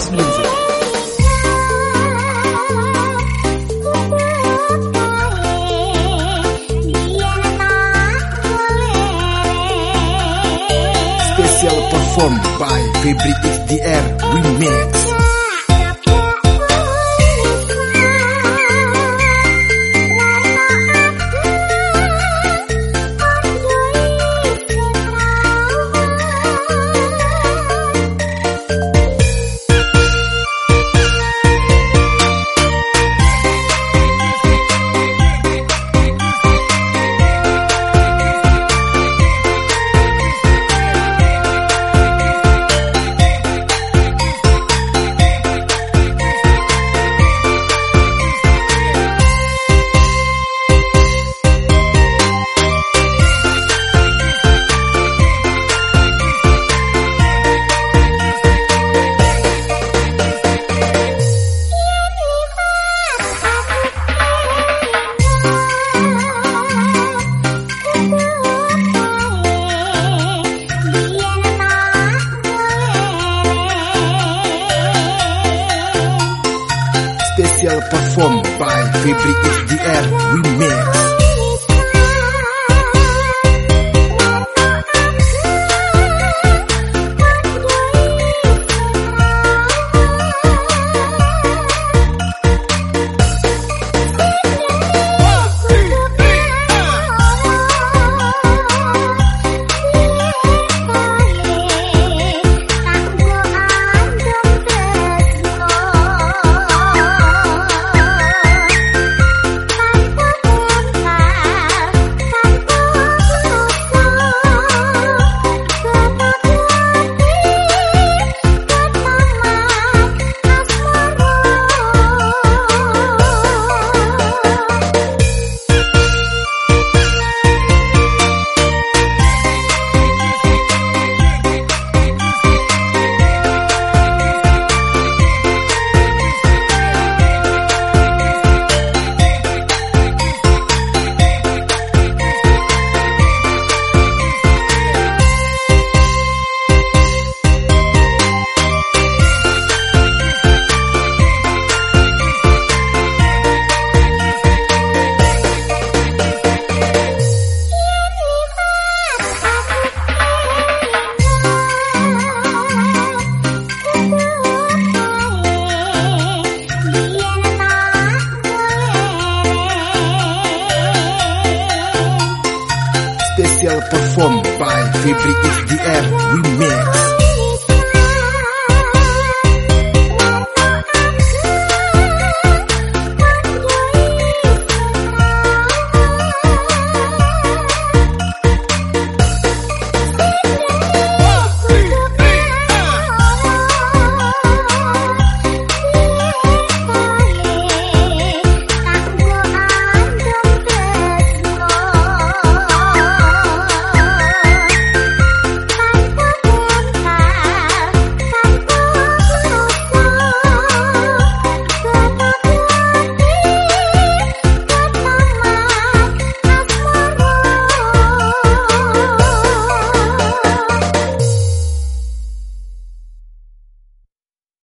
Remix Music. Special performed by Febri XDR Remix. Special performed by Febri XDR Remix. Fabric we Remix.